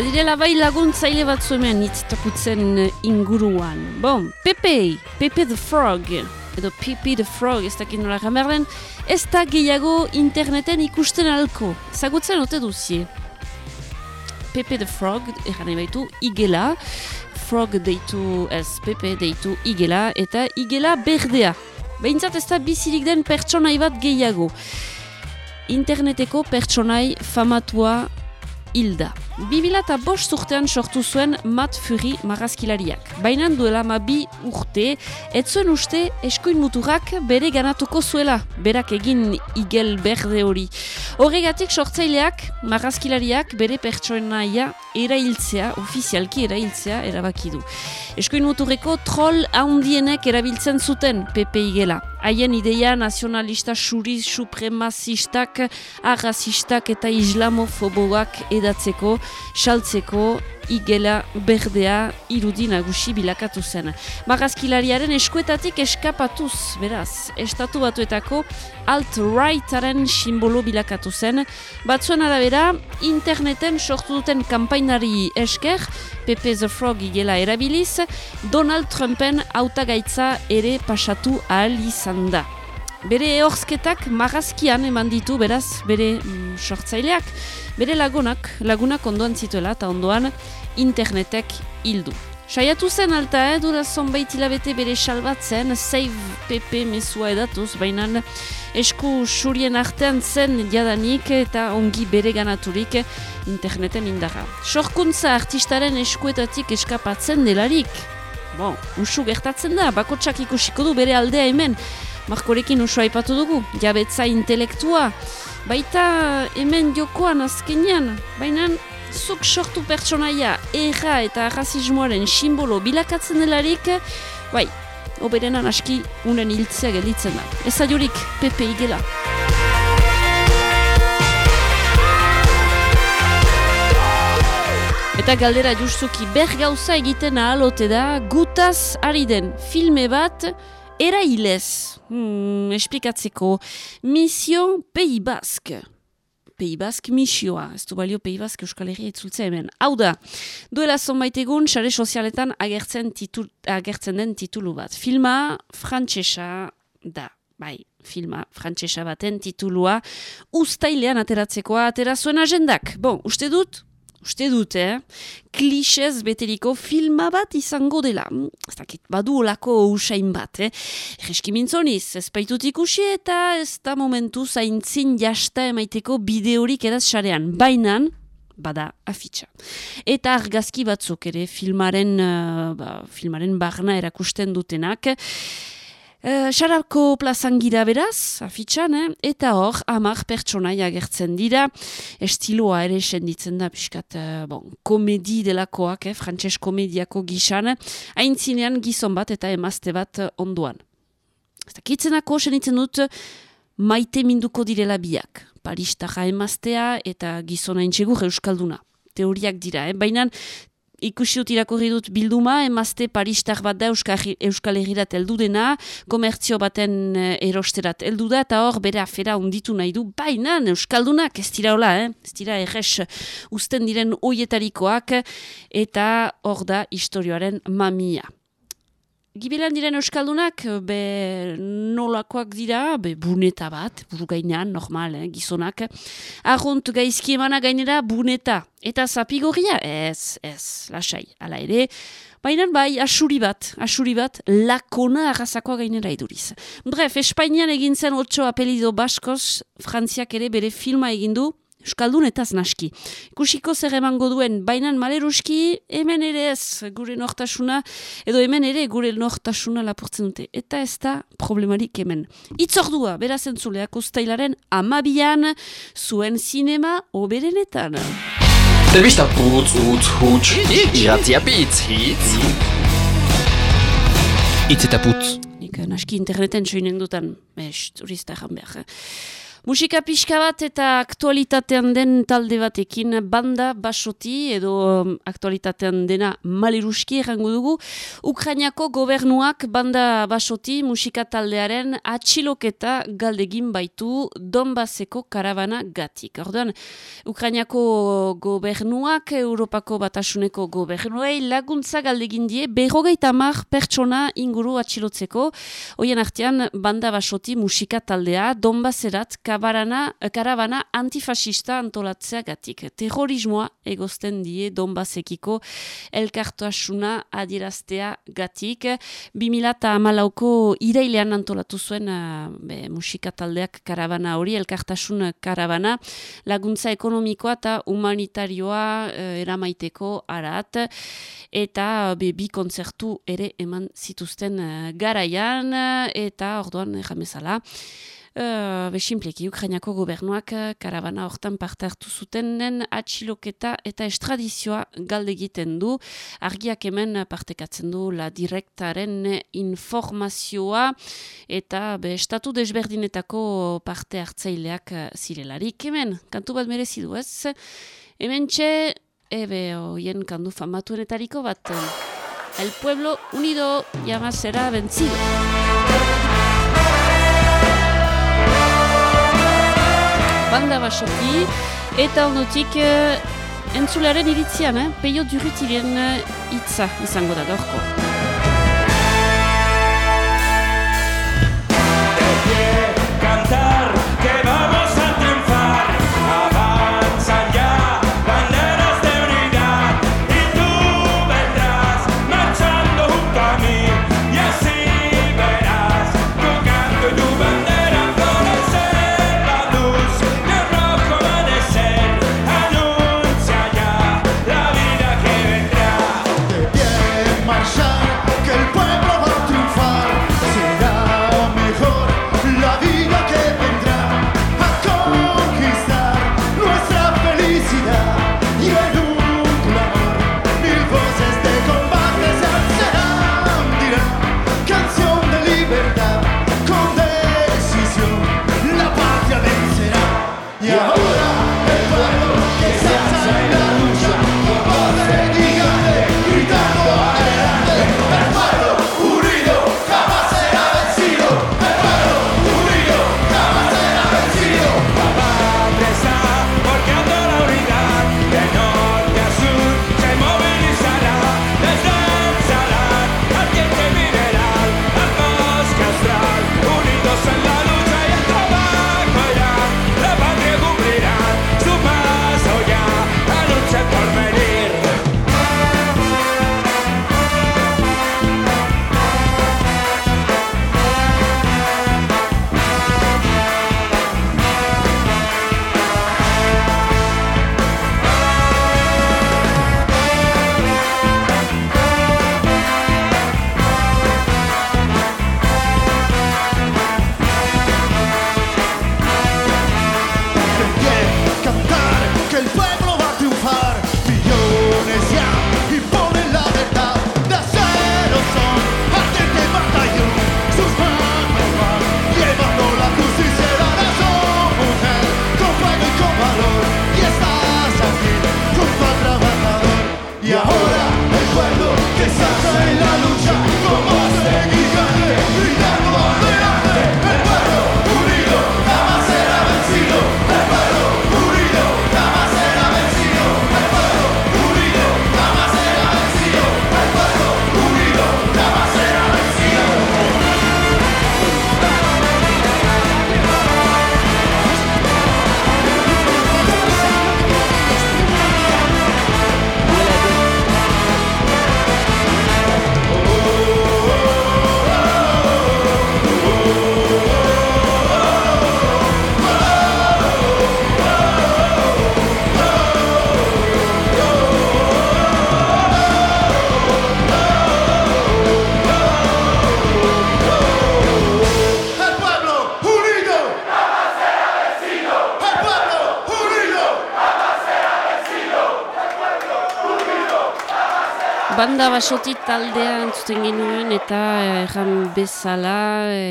badirela bai laguntzaile bat hemen hitz taputzen inguruan. Bon, Pepe, Pepe the Frog, edo Pepe the Frog, ez dakit nola gamerden, ez da gehiago interneten ikusten alko. Zagutzen ote duzie. Pepe the Frog, eran baitu, igela, Frog deitu, ez, Pepe deitu igela, eta igela berdea. Behintzat ez da bizirik den pertsonai bat gehiago. Interneteko pertsonai famatua hilda. Bibila eta bost urtean sortu zuen Matt Fury marazkilariak. Baina duela ma bi urte, ez zuen uste eskuin muturak bere ganatuko zuela, berak egin igel berde hori. Horregatik sortzaileak, marazkilariak bere pertsonaia erailtzea, ofizialki erailtzea erabaki du. Eskuin muturreko troll handienek erabiltzen zuten Pepe Igela. Haien ideia nazionalista suri supremazistak, arrazistak eta islamofoboak edatzeko, saltzeko, igela berdea irudi nagusi bilakatu zen. Marazkilariaren eskuetatik eskapatuz, beraz, estatu batuetako alt-rightaren simbolo bilakatu zen. Batzuen arabera, interneten sortu duten kampainari esker, Pepe the Frog igela erabiliz, Donald Trumpen hautagaitza ere pasatu ahal izan da. Bere ehorzketak marazkian eman ditu, beraz, bere mm, sortzaileak, bere lagunak, lagunak ondoan zituela eta ondoan internetek hildu. Saiatu zen alta, eh, dura zonbait hilabete bere salbatzen, save PP mesua edatuz, baina esku surien artean zen jadanik eta ongi bere ganaturik interneten indarra. Sorkuntza artistaren eskuetatik eskapatzen delarik. Bon, usu gertatzen da, bakotsak ikusiko du bere aldea hemen. Markorekin usua ipatu dugu, jabetza intelektua. Baita hemen jokoan azkenean, baina zuk sortu pertsonaia erra eta rasismoaren simbolo bilakatzen delarik, bai, oberenan aski unen hiltzea gelditzen da. Ez aiorik, Pepe Igela. Eta galdera justuki ber gauza egiten ahalote da, gutaz ari den filme bat, erailez, hmm, esplikatzeko, Mission Pays Basque. Pei Bask misioa, ez du balio Pei Bask Euskal Herria itzultzea hemen. Hau da, duela zonbait egun, sare sozialetan agertzen, titul, agertzen den titulu bat. Filma frantsesa da, bai, filma frantsesa baten titulua, ustailean ateratzekoa atera agendak. Bon, uste dut, uste dut, eh? Klixez beteriko filma bat izango dela. Ez dakit, badu olako usain bat, eh? Egeski mintzoniz, ez ikusi eta ez da momentu zaintzin jasta emaiteko bideorik edaz sarean. Bainan, bada afitxa. Eta argazki batzuk ere filmaren, uh, ba, filmaren barna erakusten dutenak. Uh, Sarako plazan gira beraz, afitxan, eh? eta hor, amak pertsonai agertzen dira, estiloa ere senditzen da, piskat, uh, bon, komedi delakoak, eh? frantses komediako gisan, haintzinean gizon bat eta emazte bat onduan. Eta kitzenako senitzen dut, maite minduko direla biak, paristaja emaztea eta gizona intxegur euskalduna. Teoriak dira, eh? baina ikusi dut irakurri dut bilduma, emazte paristar bat da Euskal Herrirat heldu dena, komertzio baten eh, erosterat heldu da, eta hor bere afera unditu nahi du, baina Euskaldunak ez dira hola, eh? ez dira erres usten diren oietarikoak, eta hor da historioaren mamia. Gibelan diren Euskaldunak, be nolakoak dira, be buneta bat, buru gainean, normal, eh, gizonak. Arrunt gaizki emana gainera, buneta. Eta zapigoria? Ez, ez, lasai, ala ere. Baina bai, asuri bat, asuri bat, lakona arrazakoa gainera iduriz. Bref, Espainian egin zen otxo apelido baskoz, Frantziak ere bere filma egin du, Euskaldun eta naski. Kusiko zer emango duen, bainan maleruski, hemen ere ez gure nortasuna, edo hemen ere gure nortasuna lapurtzen dute. Eta ez da problemarik hemen. Itzordua, beraz entzuleak ustailaren amabian, zuen sinema oberenetan. Zerbista putz, utz, huts, iratzia pitz, hitz. Itz eta putz. Nik naski interneten soinen dutan, ez, turista jan behar. Musika pixka bat eta aktualitatean den talde batekin banda basoti edo um, aktualitatean dena maliruski errangu dugu. Ukrainiako gobernuak banda basoti musika taldearen atxiloketa galdegin baitu Donbaseko karabana gatik. Orduan, Ukrainiako gobernuak, Europako batasuneko gobernuei laguntza galdegin die berrogeita mar pertsona inguru atxilotzeko. Hoien artean banda basoti musika taldea Donbaserat kabarana, karabana antifasista antolatzea gatik. Terrorismoa egozten die Donbasekiko elkartuasuna adieraztea gatik. 2008ko irailean antolatu zuen uh, be, musika taldeak karabana hori, elkartasun karabana, laguntza ekonomikoa eta humanitarioa uh, eramaiteko arat, eta be, bi kontzertu ere eman zituzten garaian, eta orduan jamezala, Uh, Besimpleki, Ukrainiako gobernuak uh, karabana hortan parte hartu zutenen atxiloketa eta estradizioa galde egiten du. Argiak hemen partekatzen du la direktaren informazioa eta be, estatu desberdinetako parte hartzaileak uh, zirelarik. Hemen, kantu bat merezidu ez? Hemen txe, ebe, oien kandu famatuenetariko bat. El pueblo unido llama será vencido. Banda basoki, eta ondotik uh, entzularen iritzian, eh? peio durutiren uh, itza izango da gorko. Basotit taldea entzuten genuen eta erran bezala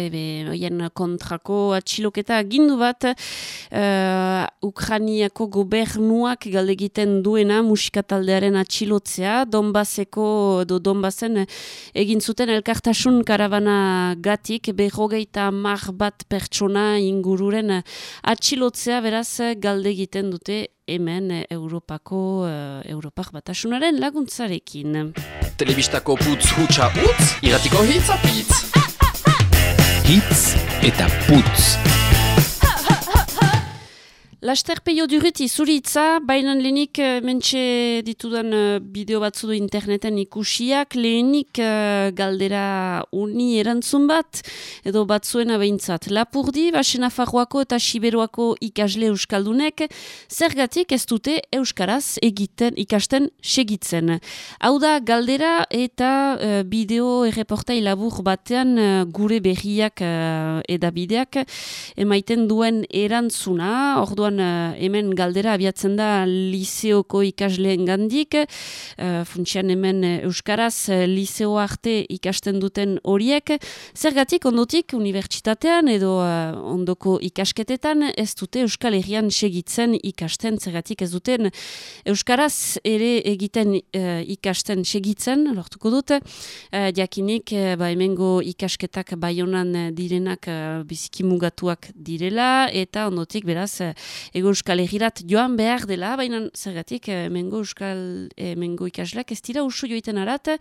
ebe, oien kontrako atxiloketa gindu bat uh, Ukraniako gobernuak galde egiten duena musika taldearen atxilotzea Donbaseko do Donbasen egin zuten elkartasun karabana gatik berrogeita mar bat pertsona ingururen atxilotzea beraz galde egiten dute hemen eh, Europako uh, Europak batasunaren laguntzarekin. Telebistako putz hutsa utz, iratiko hitz apitz. Hitz eta putz. Laster peio duriti zuritza, baina lehenik uh, mentxe ditudan uh, bideo batzu du interneten ikusiak, lehenik uh, galdera uni erantzun bat, edo batzuena behintzat. Lapurdi, basena farroako eta siberoako ikasle euskaldunek, zergatik ez dute euskaraz egiten ikasten segitzen. Hau da galdera eta uh, bideo erreportai labur batean uh, gure berriak uh, edabideak emaiten duen erantzuna, orduan uh, hemen galdera abiatzen da liseoko ikasleen gandik, uh, funtsian hemen Euskaraz uh, liseo arte ikasten duten horiek, zergatik ondotik unibertsitatean edo ondoko ikasketetan ez dute Euskal Herrian segitzen ikasten, zergatik ez duten Euskaraz ere egiten ikasten segitzen, lortuko dute, jakinik ba, hemengo ikasketak baionan direnak bizikimugatuak direla, eta ondotik beraz ego euskal egirat joan behar dela, baina zergatik emengo euskal emengo ikasleak ez dira usu joiten arat,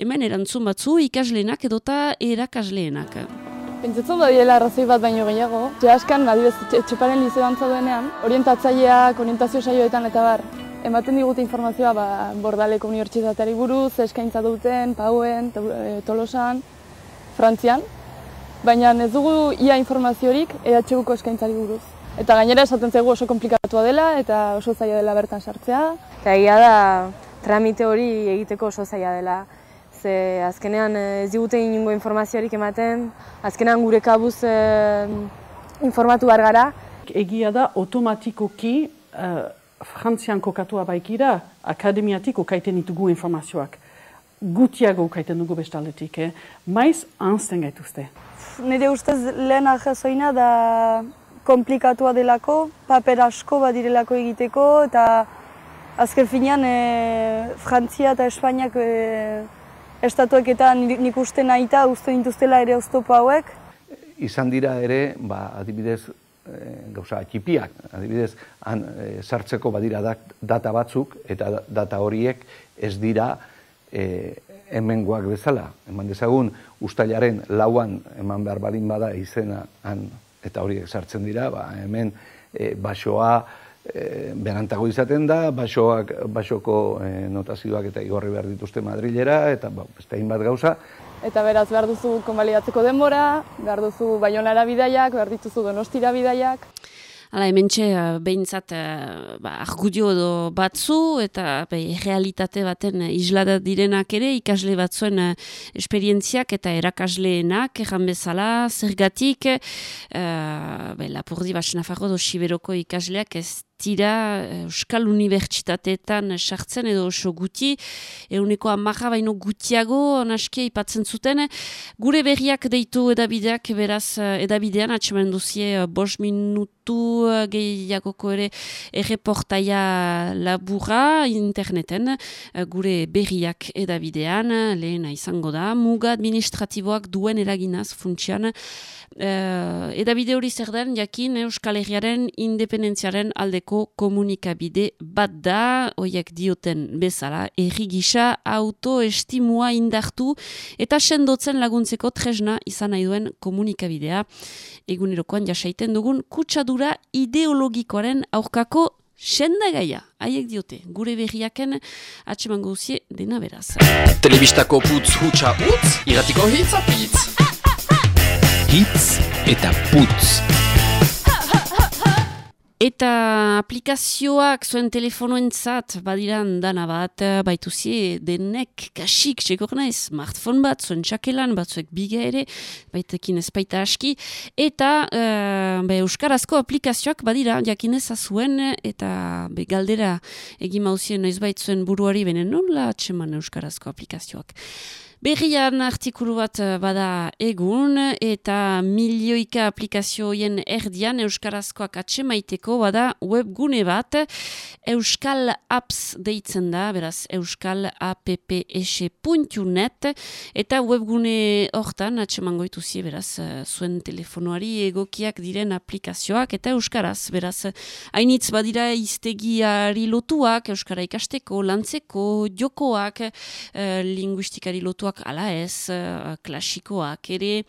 hemen erantzun batzu ikasleenak edota erakasleenak. Pentsatzen da diela arrazoi bat baino gehiago. Jaskan, adibidez, txeparen lizeo antza duenean, orientatzaileak, orientazio saioetan eta bar, ematen digute informazioa ba, bordaleko unibertsitateari buruz, eskaintza duten, pauen, e, tolosan, frantzian, baina ez dugu ia informaziorik EHUko eskaintzari buruz. Eta gainera esaten zego oso komplikatua dela eta oso zaila dela bertan sartzea. Eta egia da tramite hori egiteko oso zaila dela. Ze azkenean eh, ez digute inungo informaziorik ematen, azkenean gure kabuz e, informatu bar gara. Egia da automatikoki uh, frantzian kokatua baikira akademiatik okaiten ditugu informazioak. Gutiago okaiten dugu bestaldetik, eh? maiz anzten gaituzte. Nire ustez lehen ahazoina da komplikatua delako, paper asko badirelako egiteko, eta azken finean e, Frantzia eta Espainiak e, estatuek eta nik uste nahi uste dintuztela ere oztopo hauek. Izan dira ere, ba, adibidez, e, gauza, atxipiak, adibidez, han, e, sartzeko badira data batzuk, eta data horiek ez dira e, hemengoak bezala. Eman dezagun, ustailaren lauan eman behar balin bada izena han eta horiek sartzen dira, ba, hemen e, basoa e, berantago izaten da, basoak, basoko e, notazioak eta igorri behar dituzte Madrilera, eta ba, beste bat gauza. Eta beraz behar duzu konbalidatzeko denbora, behar duzu baionara bidaiak, behar dituzu donostira bidaiak. Hala, hemen txe, uh, behintzat, uh, ba, argudio edo batzu, eta be, realitate baten uh, islada direnak ere, ikasle batzuen esperientziak eta erakasleenak, erran bezala, zergatik, uh, lapurdi basena do siberoko ikasleak ez dira eh, Euskal Unibertsitateetan sartzen edo oso guti, euneko amarra baino gutiago naskia ipatzen zuten. Gure berriak deitu edabideak, beraz eh, edabidean, atxemen duzie eh, bos minutu gehiagoko ere erreportaia labura interneten, gure berriak edabidean, lehena izango da, muga administratiboak duen eraginaz funtsian, Uh, edabide hori zer den, jakin Euskal Herriaren independentziaren aldeko komunikabide bat da, oiek dioten bezala, erri gisa autoestimua indartu eta sendotzen laguntzeko tresna izan nahi duen komunikabidea. Egunerokoan jasaiten dugun kutsadura ideologikoaren aurkako sendagaia. Haiek diote, gure berriaken atseman gauzie dena beraz. Telebistako putz hutsa utz, iratiko hitz apitz. Hitz eta putz. Eta aplikazioak zuen telefonoentzat badiran dana bat, baituzie denek kasik, txekor nahi, smartphone bat, zuen txakelan, batzuek biga ere, baitekin ez baita aski, eta uh, be, Euskarazko aplikazioak badira, jakinez azuen, eta be, galdera egin mauzien noiz baitzuen buruari benen nola atseman Euskarazko aplikazioak. Berrian artikulu bat eh, bada egun eta milioika aplikazioen erdian Euskarazkoak maiteko bada webgune bat Euskal Apps deitzen da, beraz Euskal Apps.net eta webgune hortan atseman goitu zie, beraz eh, zuen telefonoari egokiak diren aplikazioak eta Euskaraz, beraz hainitz badira iztegiari lotuak Euskara ikasteko, lantzeko, jokoak, eh, linguistikari lotuak ala ez, uh, klasikoak ere,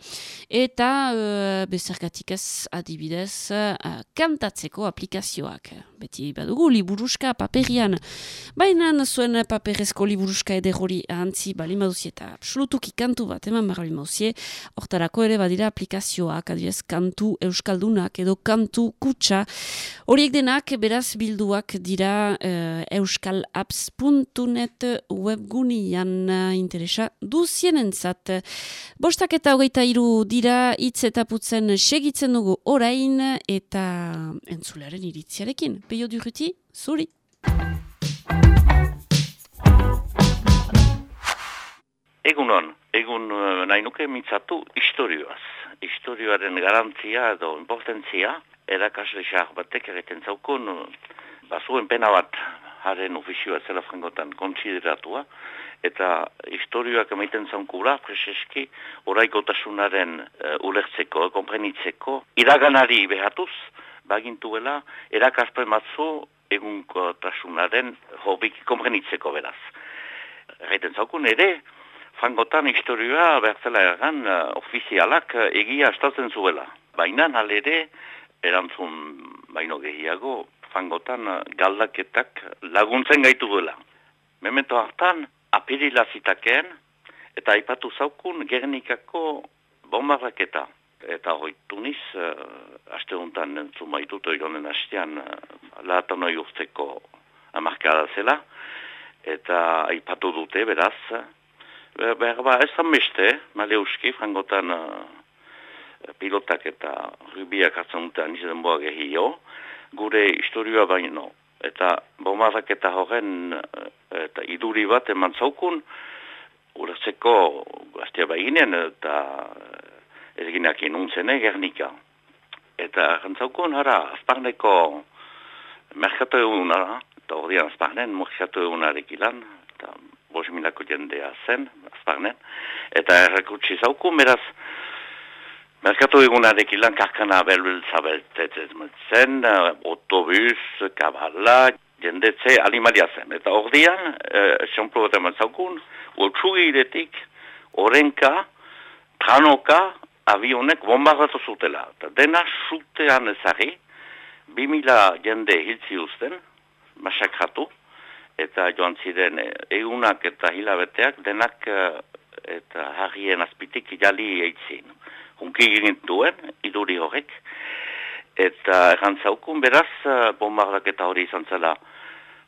eta uh, bezergatik ez adibidez uh, kantatzeko aplikazioak. Beti badugu liburuska paperian, baina zuen paperezko liburuska ederori ahantzi bali mauzie eta absolutuki kantu bat eman bali mauzie, hortarako ere badira aplikazioak, adibidez kantu euskaldunak edo kantu kutsa. Horiek denak beraz bilduak dira uh, euskalapps.net webgunian interesa duzienentzat. Bostak eta hogeita iru dira hitz eta putzen segitzen dugu orain eta entzularen iritziarekin. Peio duruti, zuri! Egunon, egun uh, nahi nuke mitzatu historioaz. Historioaren garantzia edo importantzia, erakasle xar batek egiten zaukun, uh, bazuen pena bat haren ofizioa zela frangotan kontsideratua, eta historioak emaiten zaunkura, preseski, oraikotasunaren uh, ulertzeko, komprenitzeko, iraganari behatuz, bagintuela, erakaspen matzu egunkotasunaren hobik komprenitzeko beraz. Gaiten zaukun ere, fangotan historioa bertzela egan uh, ofizialak uh, egia astatzen zuela. Baina ere, erantzun baino gehiago, fangotan galdaketak laguntzen gaitu duela. Memento hartan, apirila zitakeen, eta aipatu zaukun Gernikako bombarraketa. Eta hoitu niz, uh, aste honetan nentzun maitut oironen hastean uh, lahatan oi urteko amarkada zela, eta aipatu dute, beraz, uh, behar ba, ez beste, maleuski, frangotan uh, pilotak eta rubiak hartzen duten izan boa gehio, gure historioa baino, eta bombarrak eta horren eh, eta iduri bat eman zaukun, urezeko gaztea behinen eta erginak inuntzene gernika. Eta jantzaukun, hara, azparneko merkatu egun, eta hori azparnen, merkatu egunarek ilan, eta bos jendea zen, azparnen, eta errekutsi zaukun, beraz, Merkatu egunarekin lan karkana belbiltza beltetzen zen, otobus, kabala, jendetze alimalia zen. Eta hor dian, esanplo uh, bat eman zaukun, otsugiretik, orenka, tranoka, avionek bombardatu zutela. Eta dena zutean ezari, bimila jende hiltzi usten, masakratu, eta joan ziren egunak eta hilabeteak, denak uh, eta harrien azpitik jali eitzin unki egin duen, iduri horrek, eta errantzaukun beraz, eh, bombardak eta hori izan zela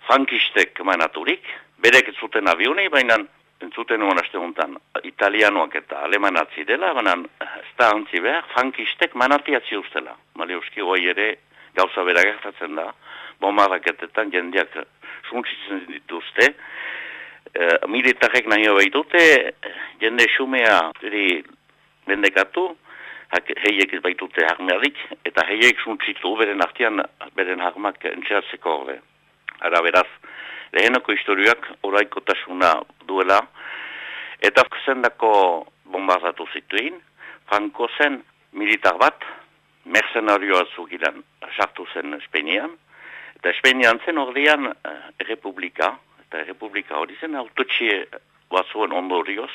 frankistek manaturik, berek zuten avioni, baina entzuten nuen aste honetan, italianoak eta alemanatzi dela, baina ez da antzi behar, frankistek manatiatzi ustela. Maliuski hoi ere gauza bera gertatzen da, bombardaketetan jendeak suntzitzen dituzte, e, militarek nahi baitute, jende xumea bendekatu, heiek ez baitute harmearik, eta heiek suntzitu beren artian, beren harmak entxeratzeko horre. Ara beraz, lehenako historiak oraiko tasuna duela, eta zendako bombardatu zituin, franko zen militar bat, mercenarioa zugilan sartu zen Espeinian, eta Espeinian zen ordean eh, errepublika, eta errepublika hori zen autotxie bazuen ondorioz,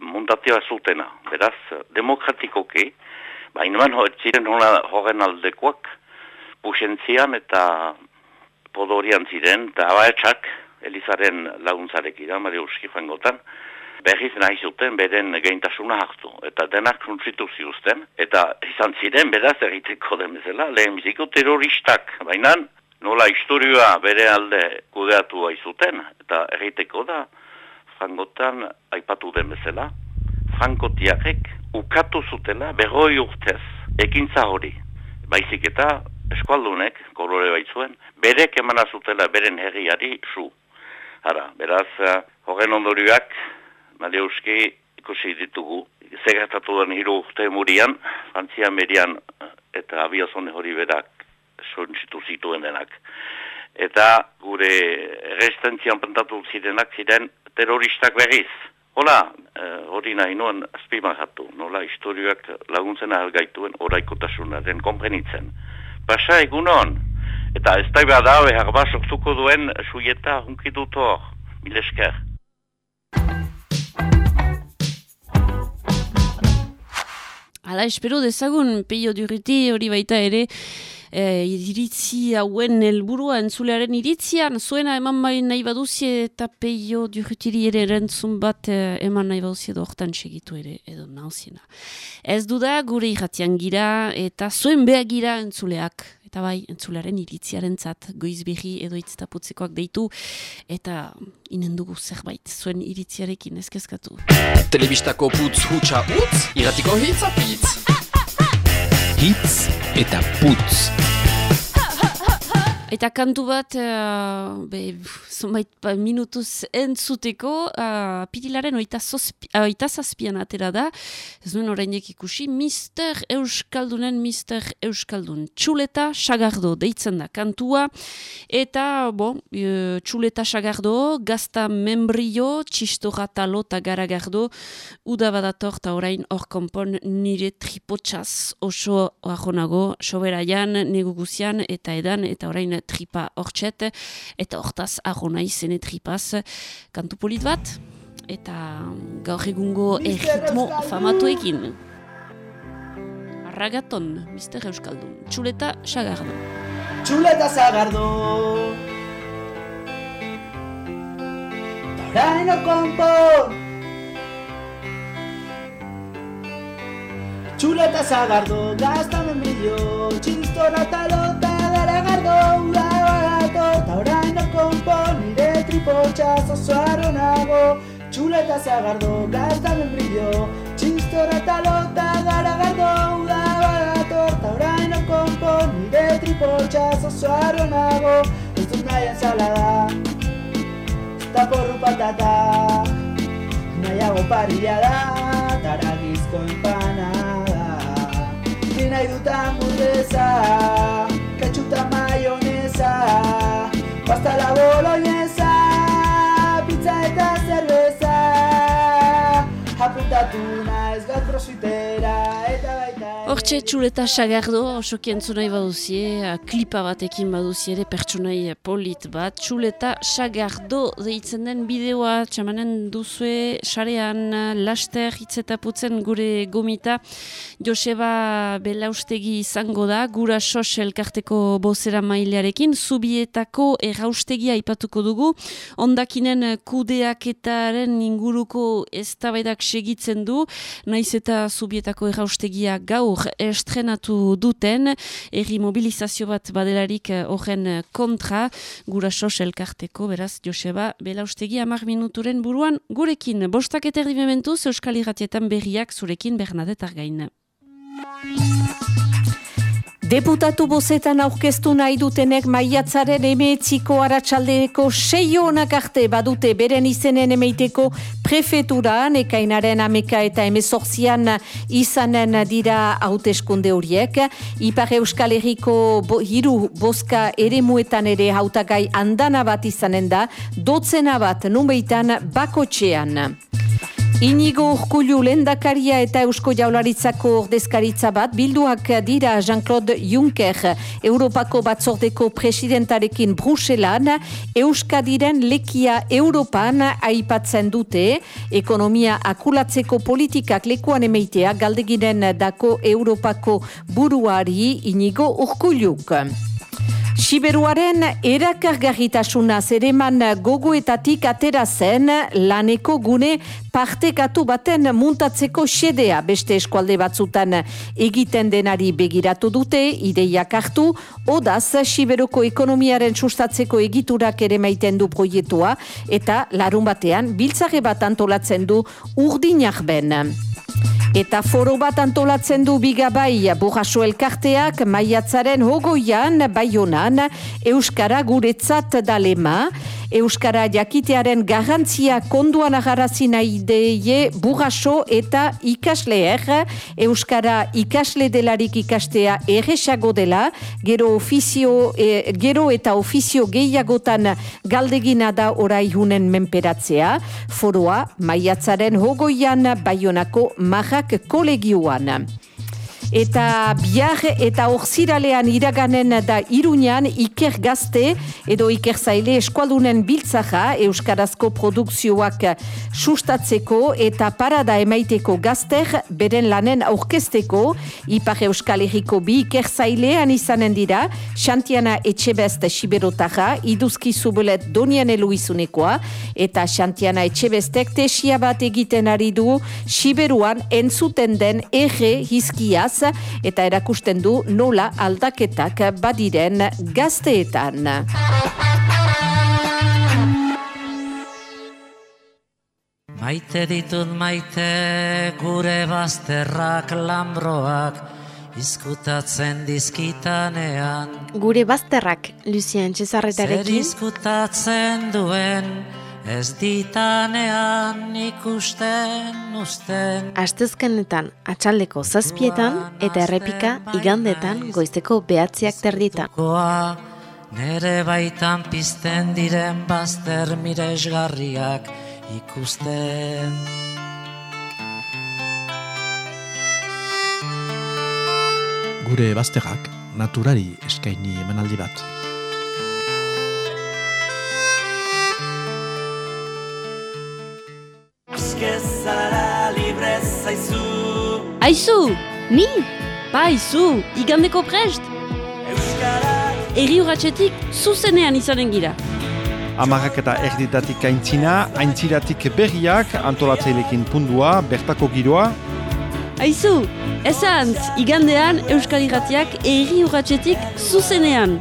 mundatia zutena. Beraz, demokratikoki, baina man ziren horren aldekoak, pusentzian eta podorian ziren, eta abaetxak, Elizaren laguntzarekin, Maria Urski joangotan, berriz nahi zuten beren gaintasuna hartu. Eta denak suntzitu ziuzten, eta izan ziren beraz egiteko demezela, lehen biziko terroristak, baina nola historioa bere alde kudeatu aizuten, eta egiteko da, frangotan aipatu den bezala, frankotiarek ukatu zutela berroi urtez, ekintza hori. Baizik eta eskualdunek, kolore baitzuen, berek emana zutela beren herriari zu. Hara, beraz, uh, horren ondorioak, Maleuski ikusi ditugu, segertatu den hiru urte murian, Frantzia median eta abiazone hori berak sontzitu zituen denak. Eta gure resistentzian pentatu zirenak ziren terroristak berriz. Hola, eh, hori nahi nuen azpimahatu, nola historioak laguntzen ahalgaituen oraikotasunaren komprenitzen. Pasa egunon, eta ez da da behar bat sortuko duen suieta hunkidut hor, milesker. Hala, espero dezagun, peio duriti hori baita ere, e, iritzi hauen helburua entzulearen iritzian, zuena eman bai nahi baduzie eta peio durritiri ere erantzun bat e, eman nahi baduzie edo hortan segitu ere, edo nauziena. Ez duda, gure irratian gira eta zuen beha gira entzuleak, eta bai, entzularen iritziaren zat, goiz behi edo itztaputzekoak deitu, eta inen dugu zerbait, zuen iritziarekin ezkezkatu. Telebistako putz hutsa utz, iratiko hitz apitz. Hitz eta putz. Eta kantu bat, be, zonbait ba, minutuz entzuteko, uh, pirilaren oita, zospi, uh, oita zazpian atera da, ez duen orainek ikusi, Mister Euskaldunen, Mister Euskaldun, txuleta sagardo, deitzen da kantua, eta, bo, uh, txuleta sagardo, gazta membrio, txistora talo eta garagardo, uda badator eta orain hor konpon nire tripotxaz, oso ahonago, soberaian, neguguzian, eta edan, eta orain tripa hortxet, eta hortaz arrona izene tripaz kantu polit bat, eta gaur egungo erritmo famatuekin. Arragaton, Mister Euskaldun, Txuleta Sagardo. Txuleta Sagardo Tauraino konpon Txuleta Sagardo Gazta membrillo Txistora talota Garagardo Ura bagato Tauraino konpon Nire tripotxa Zozoaro nago Txuleta Sagardo Gazta membrillo Txistora talota Garagardo Ura bagato Tauraino konpon Nire tripotxa Zozoaro nago Ez dut nahi ensalada eta porru patata. Nahiago parrilla da, taragizko empanada. Ni nahi dut hamburguesa, hasta la boloña. Hortxe txuleta sagardo, oso kientzu nahi baduzie, klipa batekin baduzie ere pertsonai polit bat. Txuleta sagardo deitzen den bideoa, txamanen duzue, sarean laster hitzetaputzen gure gomita. Joseba Belaustegi izango da, gura sos elkarteko bozera mailearekin, zubietako erraustegia aipatuko dugu. Ondakinen kudeaketaren inguruko eztabaidak segitzen du, naiz eta zubietako erraustegia gaur estrenatu duten, erri mobilizazio bat badelarik horren kontra, gura sos elkarteko, beraz, Joseba, bela ustegi amar minuturen buruan, gurekin, bostak eta erdimementuz, Euskal Iratietan berriak zurekin Bernadette Argain. Deputatu bozetan aurkeztu nahi dutenek maiatzaren emeetziko aratsaldeko seionak arte badute beren izenen emeiteko prefeturan, ekainaren ameka eta emezorzian izanen dira hauteskunde horiek. Ipar Euskal Herriko bo, hiru boska ere muetan ere hautagai andana bat izanen da, dotzena bat numeitan bakotxean. Inigo Urkullu lendakaria eta Eusko Jaularitzako ordezkaritza bat bilduak dira Jean-Claude Juncker Europako batzordeko presidentarekin Bruselan Euskadiren lekia Europan aipatzen dute ekonomia akulatzeko politikak lekuan emeitea galdegiren dako Europako buruari Inigo Urkulluk. Siberuaren erakargarritasuna zereman gogoetatik atera zen laneko gune partekatu baten muntatzeko xedea beste eskualde batzutan egiten denari begiratu dute ideiak hartu, odaz Siberuko ekonomiaren sustatzeko egiturak ere maiten du proiektua eta larun batean biltzare bat antolatzen du urdinak ben. Eta foro bat antolatzen du bigabai burraso elkarteak maiatzaren hogoian baionan Euskara guretzat dalema. Euskara jakitearen garantzia konduan agarazi nahi deie burraso eta ikasleer. Euskara ikasle delarik ikastea erresago dela, gero, ofizio, e, gero eta ofizio gehiagotan galdegina da orai hunen menperatzea. Foroa maiatzaren hogoian baionako marrak kolegioan. Eta bihar eta orziralean iraganen da iruñan iker gazte edo iker zaile eskualdunen biltzaja Euskarazko produkzioak sustatzeko eta parada emaiteko gazter beren lanen aurkesteko Ipar Euskal Herriko bi iker zailean izanen dira. Xantiana Etxebest Siberotaja iduzki zubelet donian eluizunekoa eta Xantiana Etxebestek tesia bat egiten ari du Siberuan entzuten den erre hizkiaz eta erakusten du nola aldaketak badiren gazteetan. Maite ditut maite gure bazterrak lambroak izkutatzen dizkitanean. Gure bazterrak, Lucien Txezarretarekin. Zer izkutatzen duen ez ditanean ikusten usten. Astezkenetan atxaldeko zazpietan eta errepika igandetan goizteko behatziak terditan. Goa, nere baitan pizten diren bazter miresgarriak ikusten. Gure bazterrak naturari eskaini emanaldi bat. Eskezara libre zaizu Aizu! Ni? Ba, aizu! Igandeko prest! Eri urratxetik zuzenean izanen gira. Amarrak eta erditatik aintzina, aintziratik berriak, antolatzailekin pundua, bertako giroa. Aizu! Ezantz, igandean Euskal Irratiak eri urratxetik zuzenean.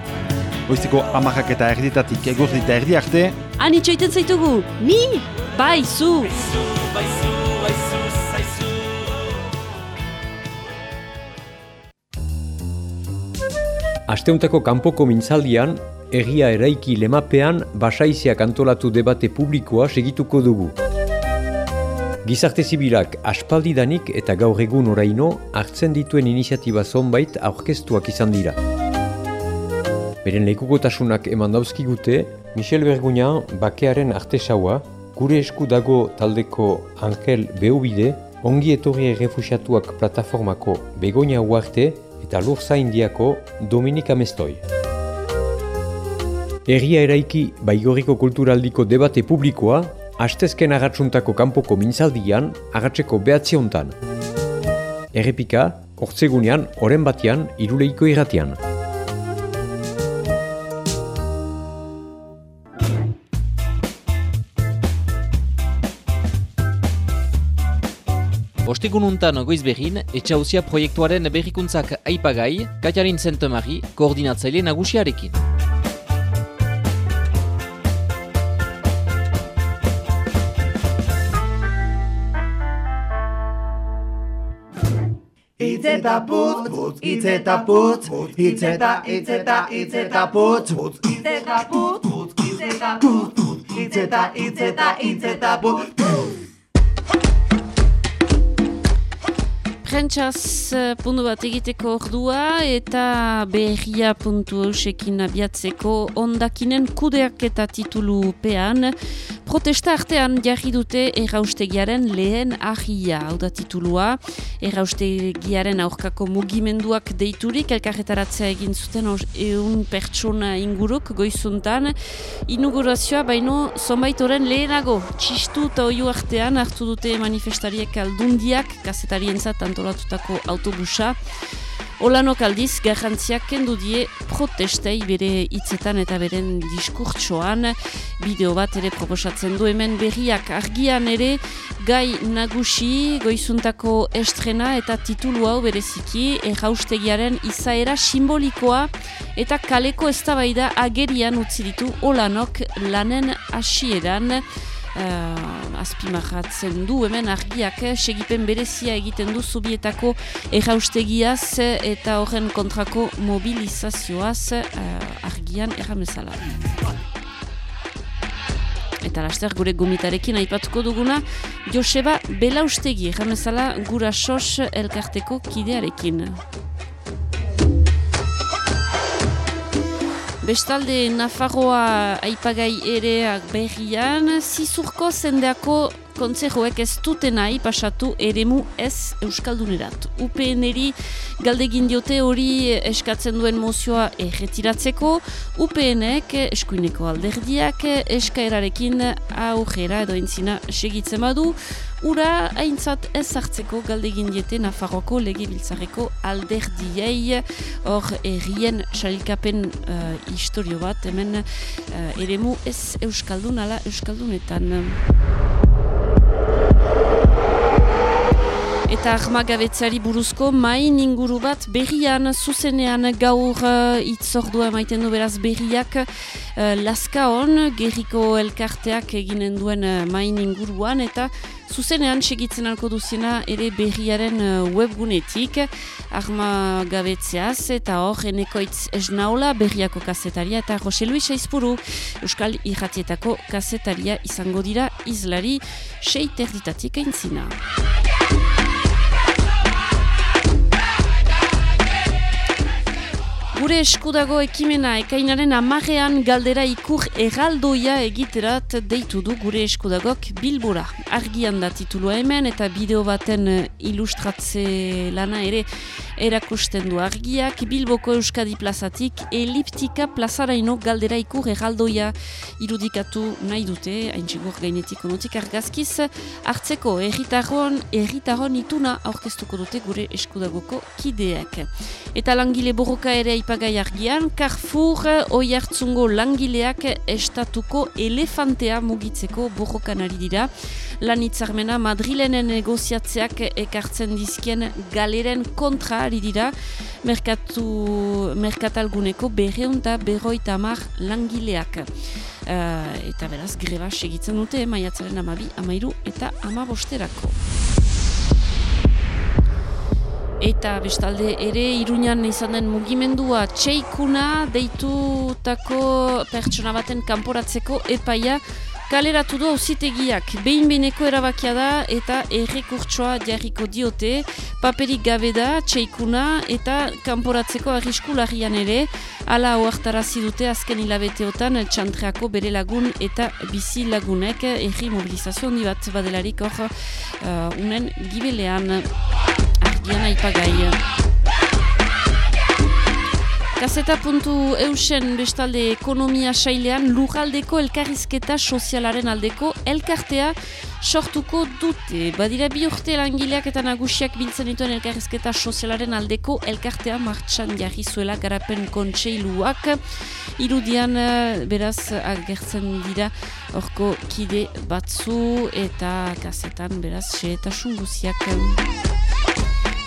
Goiztiko amarrak eta erditatik egurrita erdi arte. Han itxoiten zaitugu! Ni? Ba, aizu! Baizu, baizu, zaizu Asteuntako kanpoko mintzaldian, egia eraiki lemapean basaiziak antolatu debate publikoa segituko dugu. Gizarte zibilak aspaldidanik eta gaur egun oraino hartzen dituen iniziatiba zonbait aurkeztuak izan dira. Beren lekukotasunak eman dauzkigute, Michel Berguna bakearen artesaua, gure esku dago taldeko Angel Beubide, ongi etorri errefusiatuak plataformako Begoña Uarte eta Lurza Indiako Dominika Mestoi. Herria eraiki baigoriko kulturaldiko debate publikoa, astezken agatsuntako kanpoko mintzaldian agatzeko behatzi hontan. Errepika, hortzegunean, oren batean, iruleiko irratian. Ostegununtan goiz behin, etxauzia proiektuaren berrikuntzak aipagai, Katiarin Zentomari koordinatzaile nagusiarekin. Itz eta putz, putz, itz eta, itz eta, itz eta putz, itz eta putz, itz eta putz, itz eta, itz eta, itz eta putz. Prentsaz eh, puntu bat egiteko ordua eta berria puntu eusekin abiatzeko ondakinen kudeak eta titulu pean. Protesta artean jarri dute erraustegiaren lehen ahia, hau da titulua. Erraustegiaren aurkako mugimenduak deiturik, elkarretaratzea egin zuten eun pertsona inguruk goizuntan. Inaugurazioa baino zonbait lehenago, txistu eta oio artean hartu dute manifestariek aldundiak, kazetarien zat antolatutako autobusa. Olanok aldiz, garrantziak kendu die protestei bere hitzetan eta beren diskurtsoan. Bideo bat ere proposatzen du hemen berriak. Argian ere gai nagusi goizuntako estrena eta titulu hau bereziki erraustegiaren izaera simbolikoa eta kaleko eztabaida agerian utzi ditu Olanok lanen hasieran uh, azpimarratzen du hemen argiak eh, segipen berezia egiten du zubietako erraustegiaz eta horren kontrako mobilizazioaz uh, argian erramezala. Eta laster gure gomitarekin aipatuko duguna Joseba Belaustegi erramezala gura sos elkarteko kidearekin. Bestalde Nafarroa aipagai ere berrian, zizurko zendeako kontzejoek ez dute nahi pasatu eremu ez Euskaldunerat. UPN-eri galdegin diote hori eskatzen duen mozioa erretiratzeko, UPN-ek eskuineko alderdiak eskaerarekin aurrera edo entzina segitzen badu, Ura haintzat ez hartzeko galdegin diete Nafarroko lege biltzareko alderdiei hor errien xalikapen uh, historio bat hemen uh, eremu ez Euskaldun ala Euskaldunetan. Eta armagabetzari buruzko main inguru bat berrian zuzenean gaur uh, itzordua emaiten du beraz berriak uh, laskaon gerriko elkarteak eginen duen uh, main inguruan eta zuzenean segitzen alko duzena ere berriaren webgunetik armagabetzeaz eta hor enekoitz esnaula berriako kasetaria eta Jose Luis Aizpuru Euskal Irratietako kasetaria izango dira izlari seiterditatik aintzina. Gure eskudago ekimena ekainaren amarean galdera ikur erraldoia egiterat deitu du gure eskudagok bilbora. Argian da titulua hemen eta bideo baten ilustratze lana ere erakusten du argiak Bilboko Euskadi plazatik eliptika plazaraino galdera ikur erraldoia irudikatu nahi dute, haintxegur gainetik onotik argazkiz, hartzeko erritarron, erritarron ituna aurkeztuko dute gure eskudagoko kideak. Eta langile borroka ere aipagai argian, Carrefour oi hartzungo langileak estatuko elefantea mugitzeko borrokan ari dira. Lanitzarmena Madrilenen negoziatzeak ekartzen dizkien galeren kontra ari dira merkatu, merkatalguneko berreunta berroita amar langileak. Uh, eta beraz, greba segitzen dute, maiatzaren amabi, amairu eta amabosterako. Eta bestalde ere iruñan izan den mugimendua txeikuna deitutako pertsona baten kanporatzeko epaia Kaleratu du auzitegiak. Behin-behineko erabakia da eta errekurtsoa jarriko diote, paperik gabe da, txeikuna eta kanporatzeko arrisku larrian ere, ala oartarazi dute azken hilabeteotan txantreako bere lagun eta bizi lagunek. Erri mobilizazio handi bat badelarik hor uh, unen gibelean argian aipagai. Gazeta puntu eusen bestalde ekonomia sailean lujaldeko elkarrizketa sozialaren aldeko elkartea sortuko dute. Badira bi urte langileak eta nagusiak biltzen dituen elkarrizketa sozialaren aldeko elkartea martxan jarri zuela garapen kontseiluak. Irudian eh, beraz agertzen dira orko kide batzu eta gazetan beraz xeetasun guziak.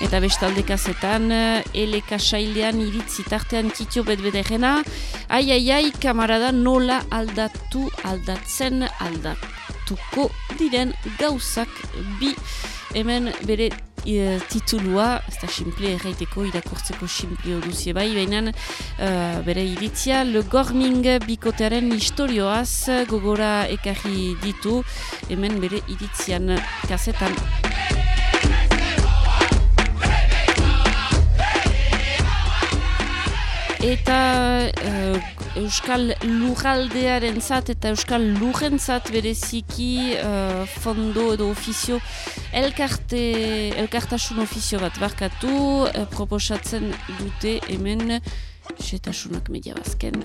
Eta bestalde kazetan, eh, eleka sailean iritzi tartean kitio bedbederena, ai, ai, ai, kamarada nola aldatu, aldatzen, aldatuko diren gauzak bi hemen bere e, titulua, ez da simple erraiteko, irakurtzeko simple duzie bai, baina uh, bere iritzia, Le Gorming bikotearen historioaz gogora ekarri ditu, hemen bere iritzian kazetan. Eta uh, Euskal Lurraldearen zat eta Euskal Lurren zat bereziki uh, fondo edo ofizio elkarte, elkartasun ofizio bat barkatu uh, proposatzen dute hemen setasunak media bazken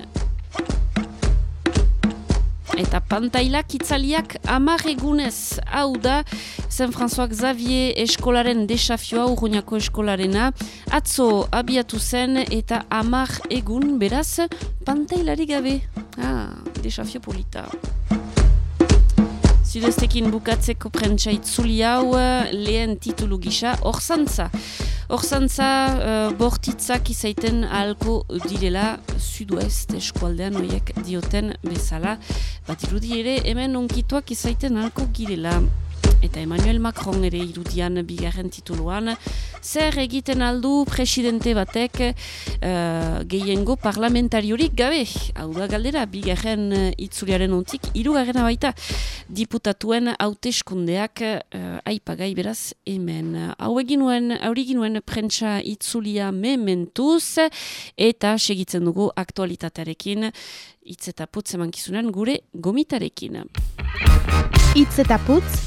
eta pantailak itzaliak amar egunez. Hau da, San François Xavier eskolaren desafioa, urruñako eskolarena, atzo abiatu zen eta amar egun beraz pantailari gabe. Ah, desafio polita. Zudeztekin bukatzeko prentsa itzuli hau lehen titulu gisa, orzantza. Orzantza uh, bortitzak izaiten ahalko direla sudoest eskualdean oiek dioten bezala. Bat irudi ere hemen onkituak izaiten ahalko girela eta Emmanuel Macron ere irudian bigarren tituluan. Zer egiten aldu presidente batek uh, gehiengo parlamentariorik gabe. Hau da galdera, bigarren uh, itzuliaren ontik, irugarren baita diputatuen hauteskundeak uh, aipagai beraz hemen. Hau eginuen, auriginuen prentsa itzulia mementuz eta segitzen dugu aktualitatearekin hitz eta putz emankizunan gure gomitarekin. Itz eta putz,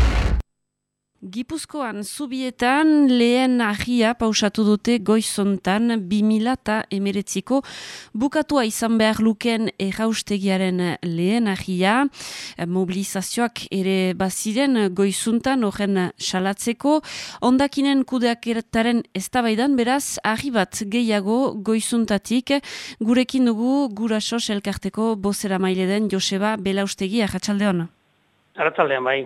Gipuzkoan zubietan lehen ahia pausatu dute goizontan 2000 emeretziko bukatua izan behar luken erraustegiaren lehen ahia mobilizazioak ere baziren goizuntan horren salatzeko ondakinen kudeak eretaren eztabaidan beraz ahi bat gehiago goizuntatik gurekin dugu gurasos elkarteko bozera maile den Joseba Belaustegi arratsaldeon. Arratsaldean bai.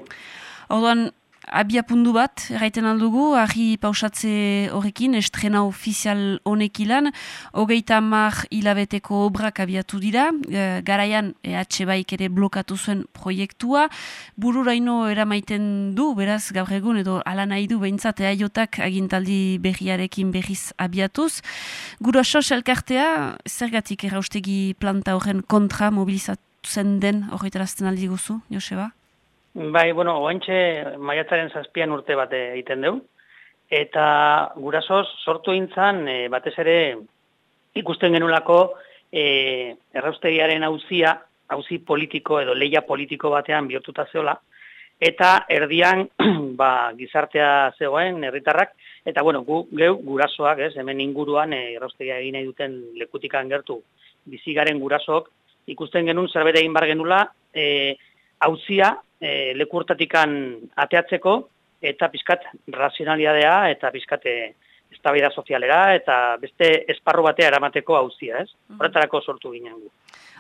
Orduan, abiapundu bat, erraiten aldugu, ahi pausatze horrekin, estrena ofizial honekilan, hogeita mar hilabeteko obrak abiatu dira, e, garaian EH baik ere blokatu zuen proiektua, bururaino eramaiten du, beraz, gaur egun, edo ala nahi du, behintzat, eaiotak agintaldi berriarekin berriz abiatuz. Gura sos elkartea, zergatik erraustegi planta horren kontra mobilizatu zen den horretarazten aldi guzu, Joseba? Bai, bueno, oantxe maiatzaren zazpian urte bat egiten deu. Eta gurasoz sortu intzan, e, batez ere ikusten genulako e, erraustegiaren hauzia, hauzi politiko edo leia politiko batean bihurtuta zeola. Eta erdian ba, gizartea zegoen herritarrak eta bueno, gu, geu gurasoak, ez, hemen inguruan e, erraustegia egin nahi duten lekutikan gertu bizigaren gurasoak, ikusten genuen zerbait egin bar genula, e, hauzia e, lekurtatikan ateatzeko eta pizkat razionalidadea eta pizkat eztabaida sozialera eta beste esparru batea eramateko hauzia, ez? Mhm. Horretarako sortu ginen gu.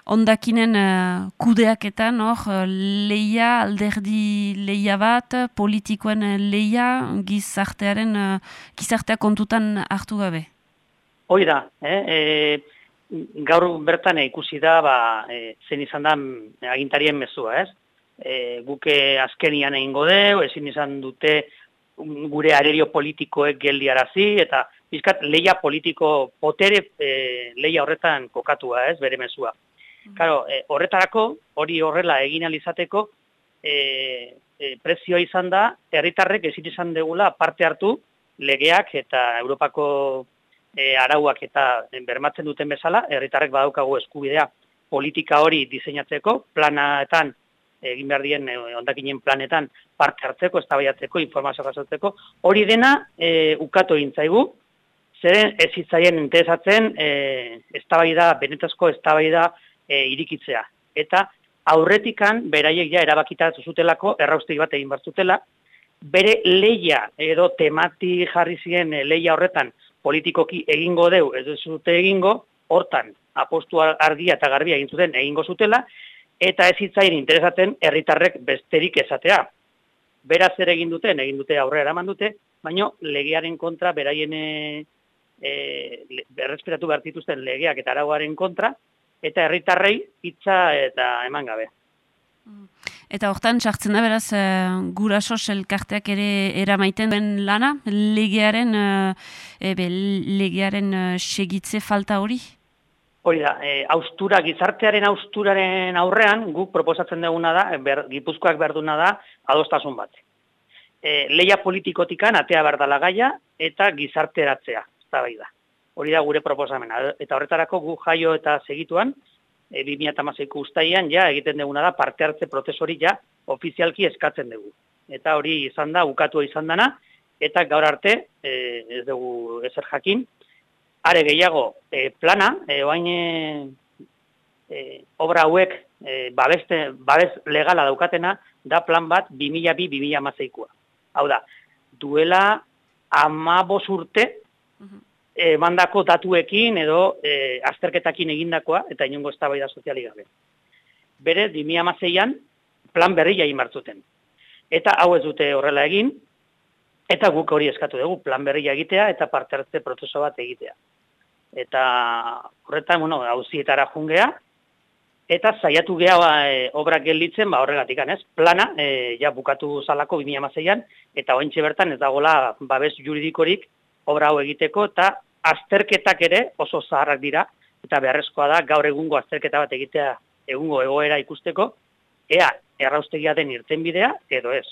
Ondakinen uh, kudeaketan, hor, leia, alderdi leia bat, politikoen leia, gizartearen, uh, gizartea kontutan hartu gabe? Hoi da, eh? E, gaur bertan ikusi da, ba, e, zen izan da agintarien mezua, ez? E, guke azkenian egingo deu, ezin izan dute gure arerio politikoek geldiarazi, eta bizkat leia politiko potere e, leia horretan kokatua ez, bere mezua. Claro, e, horretarako, hori horrela egin alizateko, e, e, prezioa izan da, herritarrek ezin izan degula parte hartu legeak eta Europako e, arauak eta bermatzen duten bezala, herritarrek badaukagu eskubidea politika hori diseinatzeko, planaetan egin behar dien eh, ondakinen planetan parte hartzeko, eztabaiatzeko, informazio jasotzeko, hori dena e, ukatu egin zaigu, zeren ez hitzaien interesatzen e, eztabaida, benetazko eztabaida e, irikitzea. Eta aurretikan beraiek ja erabakita zuzutelako erraustegi bat egin bartzutela, bere leia edo temati jarri ziren leia horretan politikoki egingo deu, ez zute egingo, hortan apostu argia eta garbia egin zuten egingo zutela, eta ez hitzain interesatzen herritarrek besterik esatea. Beraz zer egin duten, egin dute aurrera eraman dute, baino legearen kontra beraien e, e berrespetatu behar dituzten legeak eta arauaren kontra, eta herritarrei hitza eta eman gabe. Eta hortan txartzen da beraz e, guraso elkarteak ere eramaiten den lana, legearen, e, legearen e, segitze falta hori? Hori da, e, austura, gizartearen austuraren aurrean, guk proposatzen duguna da, ber, gipuzkoak berduna da, adostasun bat. E, leia politikotikan atea berdala gaia eta gizarteratzea, ez da Hori da gure proposamena. Eta horretarako gu jaio eta segituan, e, 2008ko ustaian, ja, egiten duguna da, parte hartze prozesori ja, ofizialki eskatzen dugu. Eta hori izan da, ukatua izan dana, eta gaur arte, e, ez dugu ezer jakin, are gehiago, e, plana, e, oain e, e, obra hauek e, babeste, babes legala daukatena, da plan bat 2002-2006koa. Hau da, duela amabos urte e, mandako datuekin edo e, azterketakin egindakoa eta inongo eztabaida soziali gabe. Bere, 2006an plan berria inmartzuten. Eta hau ez dute horrela egin, eta guk hori eskatu dugu, plan berria egitea eta parte hartze prozeso bat egitea. Eta horretan, bueno, hauzietara jungea, eta saiatu geha ba, e, obrak gelditzen, ba, horregatik ez, plana, e, ja bukatu zalako 2006an, eta ointxe bertan ez dagoela babes juridikorik obra hau egiteko, eta azterketak ere oso zaharrak dira, eta beharrezkoa da gaur egungo azterketa bat egitea egungo egoera ikusteko, ea erraustegia den irtenbidea edo ez.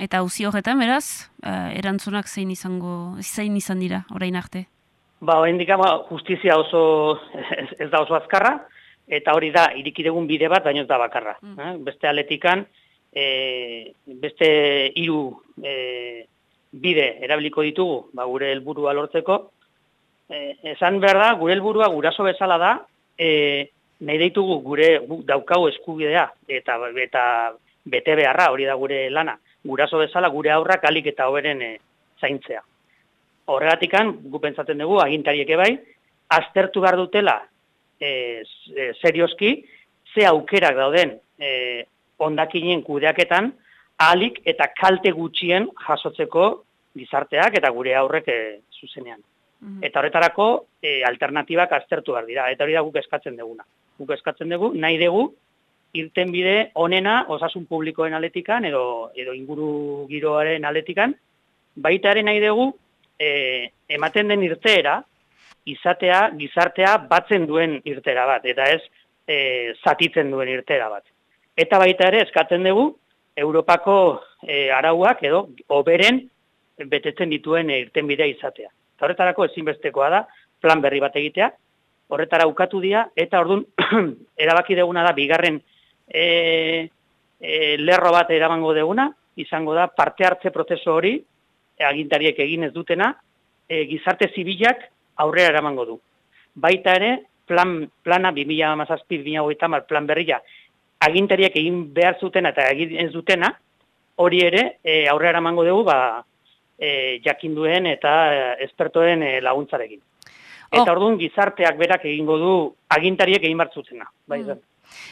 Eta hauzi horretan, beraz, uh, erantzunak zein izango, zein izan dira, orain arte? Ba, orain justizia oso, ez, ez da oso azkarra, eta hori da, irikidegun bide bat, baino ez da bakarra. Mm. Eh? Beste aletikan, e, beste hiru e, bide erabiliko ditugu, ba, gure helburua lortzeko, e, esan behar da, gure helburua guraso bezala da, e, nahi ditugu gure daukau eskubidea, eta, eta bete beharra, hori da gure lana, guraso bezala gure aurrak alik eta hoberen e, zaintzea. Horregatikan, gu pentsatzen dugu, agintarieke bai, aztertu behar dutela e, serioski, ze aukerak dauden e, ondakinen kudeaketan, alik eta kalte gutxien jasotzeko gizarteak eta gure aurrek e, zuzenean. Mhm. Eta horretarako e, alternatibak aztertu behar dira, eta hori da guk eskatzen duguna. Guk eskatzen dugu, nahi dugu, irten bide onena osasun publikoen aletikan edo, edo inguru giroaren aletikan, baita ere nahi dugu, e, ematen den irteera, izatea gizartea batzen duen irtera bat, eta ez e, zatitzen duen irtera bat. Eta baita ere eskatzen dugu, Europako e, arauak edo oberen betetzen dituen irtenbidea izatea. Eta horretarako ezinbestekoa da, plan berri bat egitea, horretara ukatu dira, eta orduan erabaki deguna da, bigarren e, e, lerro bat eramango deguna, izango da parte hartze prozesu hori, agintariek egin ez dutena, e, gizarte zibilak aurrera eramango du. Baita ere, plan, plana 2017-2008 plan berria, agintariak egin behar zuten eta egin ez dutena, hori ere e, aurrera eramango dugu ba, e, jakinduen eta e, espertoen e, laguntzarekin. Eta oh. orduan gizarteak berak egingo du agintariek egin bartzutena. Bai, mm.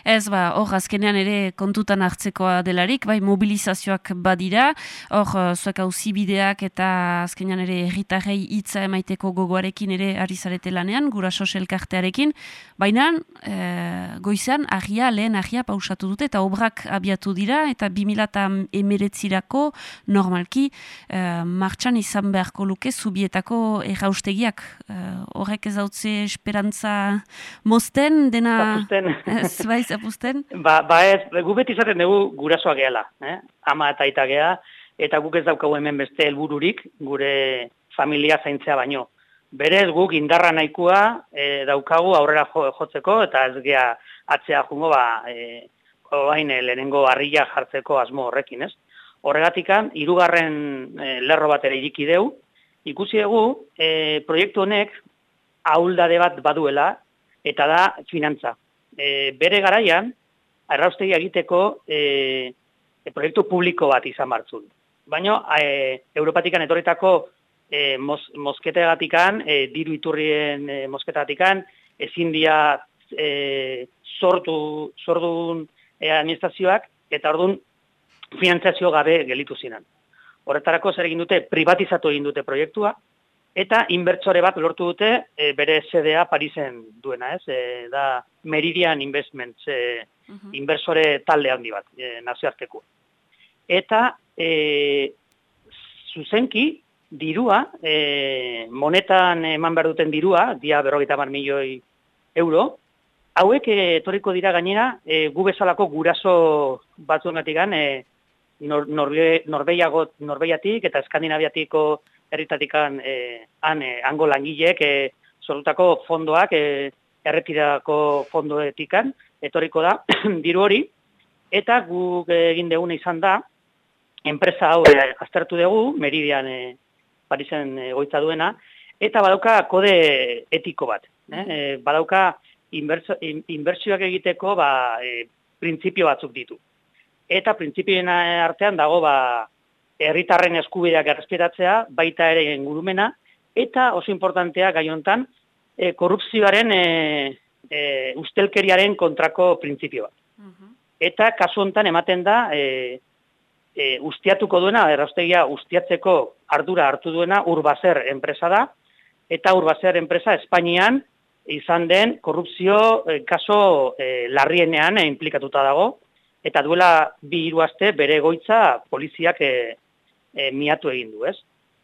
Ez ba, hor azkenean ere kontutan hartzekoa delarik, bai mobilizazioak badira, hor uh, zuek bideak eta azkenean ere erritarrei hitza emaiteko gogoarekin ere ari zarete lanean, gura soselkartearekin, baina e, goizan ahia, lehen ahia pausatu dute eta obrak abiatu dira eta 2000 emeretzirako normalki e, martxan izan beharko luke zubietako erraustegiak. E, horrek ez dautze esperantza mosten dena... bai, zapusten? Ba, ba ez, gu beti izaten dugu gurasoa gehala, eh? ama eta aita geha, eta guk ez daukagu hemen beste helbururik gure familia zaintzea baino. Berez guk indarra nahikoa e, daukagu aurrera jotzeko, eta ez gea atzea jungo, ba, e, oain lehenengo harria jartzeko asmo horrekin, ez? Horregatikan, hirugarren e, lerro bat ere iriki deu, ikusi dugu, e, proiektu honek ahuldade bat baduela, eta da finantza e, bere garaian, arraustegi egiteko e, e, proiektu publiko bat izan martzun. Baina, e, Europatikan etorritako e, mos, mosketegatikan, e, diru iturrien e, mosketegatikan, ezin dia e, sortu, sordun e, administrazioak, eta orduan finantzazio gabe gelitu zinan. Horretarako zer egin dute, privatizatu egin dute proiektua, Eta inbertsore bat lortu dute e, bere sedea Parisen duena, ez? E, da Meridian Investments e, inbertsore talde handi bat, e, nazioarteko. Eta e, zuzenki dirua, e, monetan eman behar duten dirua, dia berrogeita mar milioi euro, hauek etoriko dira gainera e, gu bezalako guraso batzuengatik e, nor, norbeiatik eta eskandinaviatiko herritatikan e, han e, hango langileek e, sortutako fondoak e, erretirako fondoetikan etoriko da diru hori eta guk egin deguna izan da enpresa hau e, aztertu dugu Meridian e, Parisen goitza duena eta badauka kode etiko bat. Eh? Badauka inbertsio, inbertsioak egiteko ba, e, printzipio batzuk ditu. Eta printzipioen artean dago ba, herritarren eskubideak errespetatzea, baita ere ingurumena, eta oso importantea gai hontan e, korrupzioaren e, e, ustelkeriaren kontrako printzipio bat. Eta kasu hontan ematen da e, e, ustiatuko duena, erraustegia ustiatzeko ardura hartu duena urbazer enpresa da, eta urbazer enpresa Espainian izan den korrupzio e, kaso e, larrienean e, implikatuta dago, eta duela bi hiru aste bere goitza poliziak e, e, miatu egin du, ez?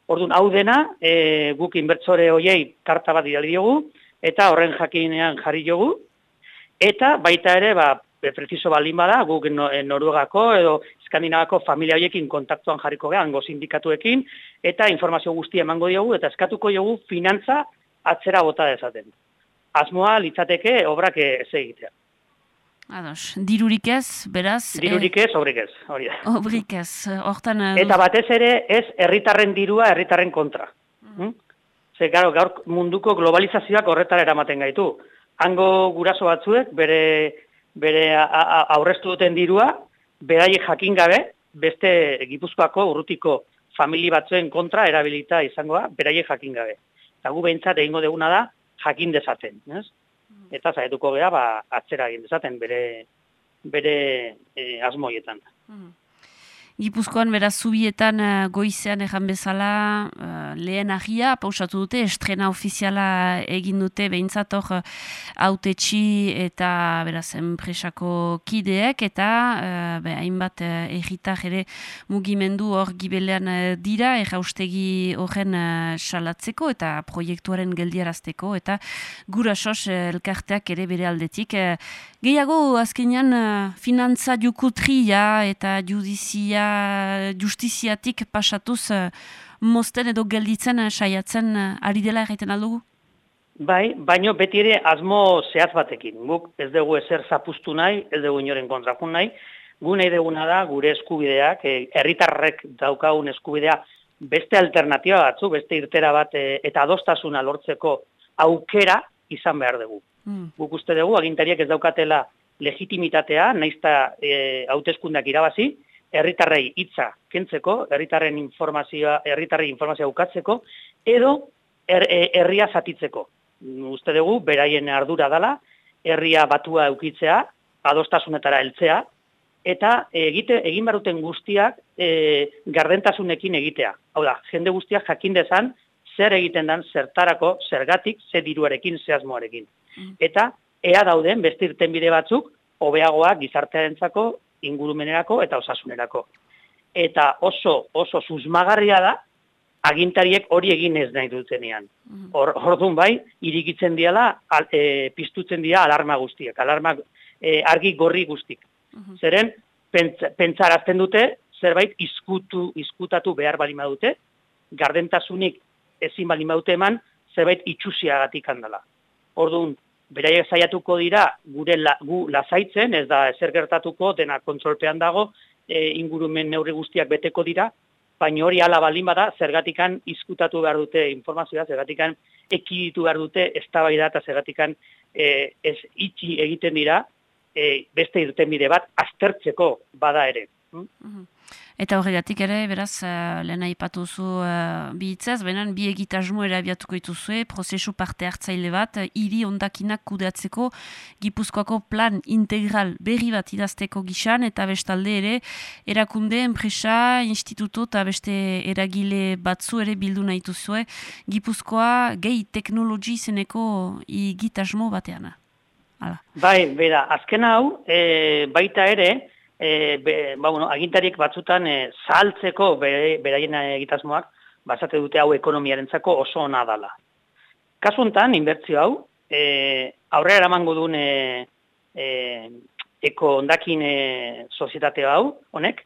Orduan, hau dena, e, guk inbertsore hoiei karta bat idali diogu, eta horren jakinean jarri jogu, eta baita ere, ba, preciso baldin bada, guk Noruegako edo Skandinavako familia hoiekin kontaktuan jarriko gehan, go sindikatuekin, eta informazio guztia emango diogu, eta eskatuko diogu finantza atzera bota dezaten. Asmoa litzateke obrak ez egitea. Ados, dirurik ez, beraz... Dirurik ez, obrik ez, hori da. Obrik ez, hortan... Eta batez ere, ez herritarren dirua herritarren kontra. Mm. Ze, garo, gaur munduko globalizazioak horretara eramaten gaitu. Hango guraso batzuek, bere bere aurreztu duten dirua, beraiek jakin gabe, beste Gipuzkoako urrutiko famili batzuen kontra erabilita izangoa, beraiek jakin gabe. Eta gu behintzat egingo deguna da, jakin dezaten. Ez? Eta zaituko geha, ba, atzera egin dezaten, bere, bere e, asmoietan. Mm. Gipuzkoan beraz zubietan uh, goizean ejan bezala uh, lehen ahia, pausatu dute, estrena ofiziala egin dute behintzat hor autetxi eta beraz enpresako kideek eta uh, hainbat uh, ere mugimendu hor gibelean dira erraustegi horren uh, salatzeko eta proiektuaren geldiarazteko eta gura sos uh, elkarteak ere bere aldetik. Uh, gehiago azkenean uh, finantza jukutria eta judizia justiziatik pasatuz uh, mosten edo gelditzen uh, saiatzen ari dela egiten aldugu? Bai, baino beti ere asmo zehaz batekin. Guk ez dugu ezer zapustu nahi, ez dugu inoren kontrakun nahi. Gu nahi duguna da gure eskubideak, herritarrek daukagun eskubidea beste alternatiba batzu, beste irtera bat eta adostasuna lortzeko aukera izan behar dugu. Mm. Guk uste dugu, agintariek ez daukatela legitimitatea, naizta e, hauteskundak irabazi, herritarrei hitza kentzeko, herritarren informazioa, herritarrei informazioa ukatzeko edo er, e, herria zatitzeko. Uste dugu beraien ardura dala, herria batua eukitzea, adostasunetara heltzea eta egite egin baruten guztiak e, gardentasunekin egitea. Hau da, jende guztiak jakin dezan zer egiten dan zertarako, zergatik, ze diruarekin, ze asmoarekin. Mm. Eta ea dauden beste irtenbide batzuk hobeagoak gizartearentzako ingurumenerako eta osasunerako. Eta oso oso susmagarria da agintariek hori egin ez nahi dutenean. Mm. Orduan bai, irikitzen diala, al, e, piztutzen dira alarma guztiak, alarma e, argi gorri guztik. Mm-hmm. Zeren, pentsarazten dute, zerbait izkutu, izkutatu behar bali dute, gardentasunik ezin bali dute eman, zerbait itxusiagatik handala. Orduan, beraiek saiatuko dira gure la, gu lasaitzen, ez da ezer gertatuko dena kontrolpean dago, e, ingurumen neurri guztiak beteko dira, baina hori ala balin bada, zergatikan izkutatu behar dute informazioa, zergatikan ekiditu behar dute eztabaida eta zergatikan e, ez itxi egiten dira, e, beste irten bide bat aztertzeko bada ere. Mm Eta horregatik ere, beraz, uh, lehen aipatuzu uh, bi hitzaz, benen bi egitasmo erabiatuko ituzue, prozesu parte hartzaile bat, hiri ondakinak kudeatzeko, gipuzkoako plan integral berri bat idazteko gixan, eta bestalde ere, erakunde, enpresa, instituto eta beste eragile batzu ere bildu nahi duzue, gipuzkoa gehi teknologi zeneko egitasmo batean. Hala. Bai, bera, azken hau, e, baita ere, e, be, ba, bueno, agintariek batzutan e, zahaltzeko beraien egitasmoak, basate dute hau ekonomiarentzako oso ona dala. Kasu honetan, inbertzio hau, e, aurrera eramango duen e, e, eko ondakin e, sozietate hau, honek,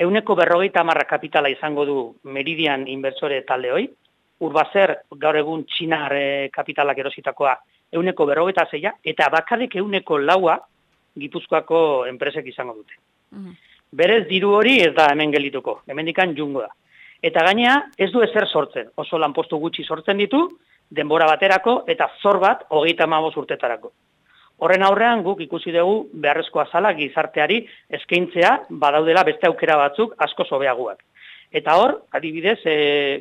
euneko berrogeita marra kapitala izango du meridian inbertsore talde hoi, urbazer gaur egun txinar e, kapitalak erositakoa euneko berrogeita zeia, eta bakarrik euneko laua Gipuzkoako enpresek izango dute. Mhm. Berez diru hori ez da hemen gelituko, hemen dikan jungo da. Eta gainea, ez du ezer sortzen, oso lanpostu gutxi sortzen ditu, denbora baterako eta zor bat hogeita maboz urtetarako. Horren aurrean guk ikusi dugu beharrezkoa zala gizarteari eskaintzea badaudela beste aukera batzuk asko sobeaguak. Eta hor, adibidez, e,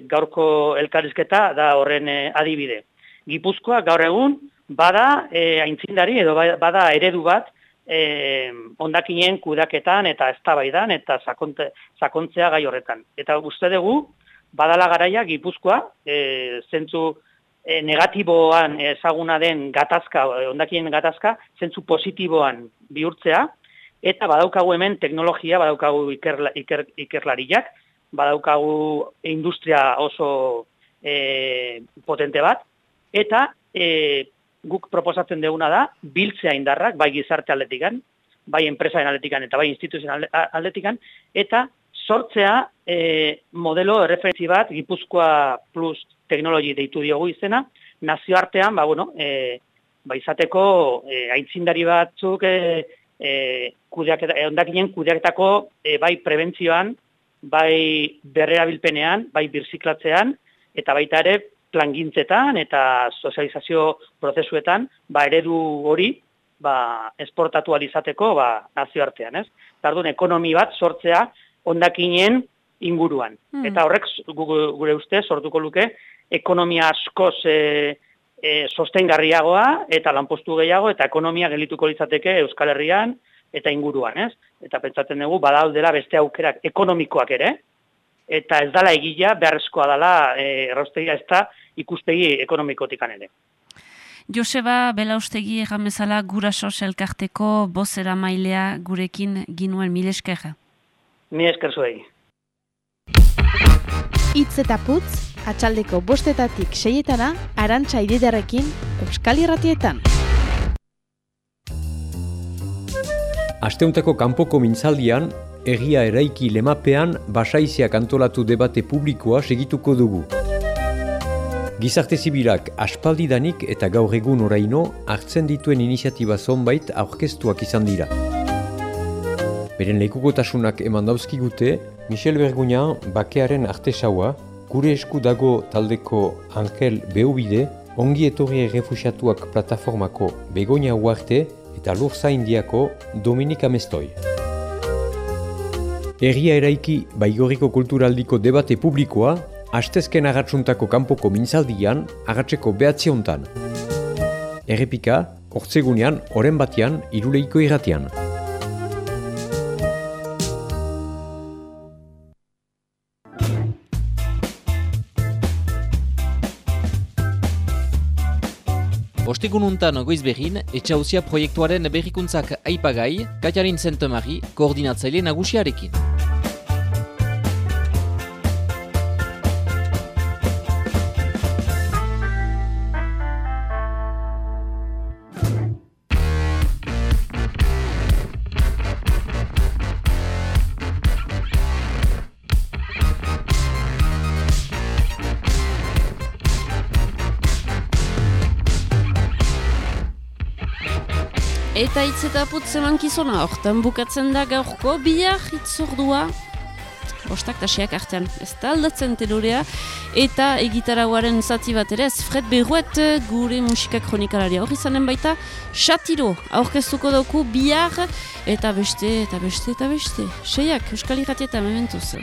gaurko elkarrizketa da horren e, adibide. Gipuzkoa gaur egun bada e, aintzindari edo ba, bada eredu bat e, ondakinen kudaketan eta eztabaidan eta sakonte, sakontzea gai horretan. Eta uste dugu, badala garaia Gipuzkoa, e, zentzu e, negatiboan ezaguna den gatazka, ondakien gatazka, zentzu positiboan bihurtzea, eta badaukagu hemen teknologia, badaukagu ikerla, iker, ikerlariak, badaukagu industria oso e, potente bat, eta e, guk proposatzen deguna da, biltzea indarrak, bai gizarte atletikan, bai enpresaren atletikan eta bai instituzioen atletikan, eta sortzea e, modelo referentzi bat, Gipuzkoa Plus teknologi deitu diogu izena, nazioartean, ba, bueno, e, ba, izateko e, aintzindari batzuk e, e, kudeak, e, ondakinen kudeaketako e, bai prebentzioan, bai berreabilpenean, bai birziklatzean, eta baita ere plangintzetan eta sozializazio prozesuetan, ba, eredu hori, ba, esportatu alizateko ba, nazioartean, ez? Tardun, ekonomi bat sortzea ondakinen inguruan. Hmm. Eta horrek gure uste sortuko luke ekonomia askoz e, e, sostengarriagoa eta lanpostu gehiago eta ekonomia gelituko litzateke Euskal Herrian eta inguruan, ez? Eta pentsatzen dugu badaudela beste aukerak ekonomikoak ere, eta ez dala egila beharrezkoa dela e, erraustegia ez da ikustegi ekonomikotikan ere. Joseba Belaustegi erramezala guraso elkarteko bozera mailea gurekin ginuen mil esker. Mil esker zuei. Itz eta putz, atxaldeko bostetatik seietana, arantxa ididarekin, Euskal Irratietan. Asteuntako kanpoko mintzaldian, egia eraiki lemapean basaiziak antolatu debate publikoa segituko dugu. Gizarte zibilak aspaldidanik eta gaur egun oraino hartzen dituen iniziatiba zonbait aurkeztuak izan dira. Beren leikukotasunak eman dauzkigute, Michel Berguna bakearen artesaua, gure esku dago taldeko Angel Beubide, ongi etorri refusiatuak plataformako Begonia Uarte eta Lurza Indiako Dominika Mestoi. Erria eraiki baigoriko kulturaldiko debate publikoa, hastezken agatsuntako kanpoko mintzaldian agatzeko behatzi hontan. Errepika, hortzegunean, oren batean, iruleiko irratian. Ostegun untan goiz behin, etxauzia proiektuaren berrikuntzak aipagai, Katiarin Zentomari koordinatzaile nagusiarekin. Eta hitz eta putz emankizuna hortan bukatzen da gaurko bihar hitzordua. Ostak tasiak artean, ez da aldatzen. Eta egitarauaren zati bat ere, ez Fred Berruet gure musika kronikalaria hori zanen baita, Shatiro aurkeztuko dauku bihar, eta beste, eta beste, eta beste. Seiak, Euskal Iratieta mementuz.